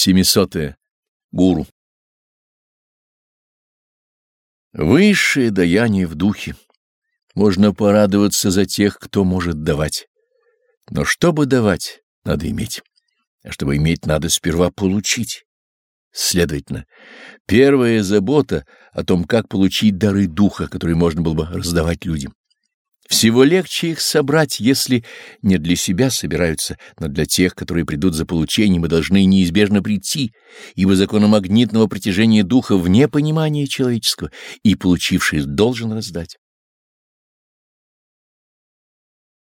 Семисотое. Гуру. Высшее даяние в духе. Можно порадоваться за тех, кто может давать. Но чтобы давать, надо иметь. А чтобы иметь, надо сперва получить. Следовательно, первая забота о том, как получить дары духа, которые можно было бы раздавать людям. Всего легче их собрать, если не для себя собираются, но для тех, которые придут за получением и должны неизбежно прийти, ибо законом магнитного притяжения духа вне понимания человеческого, и получивший должен раздать.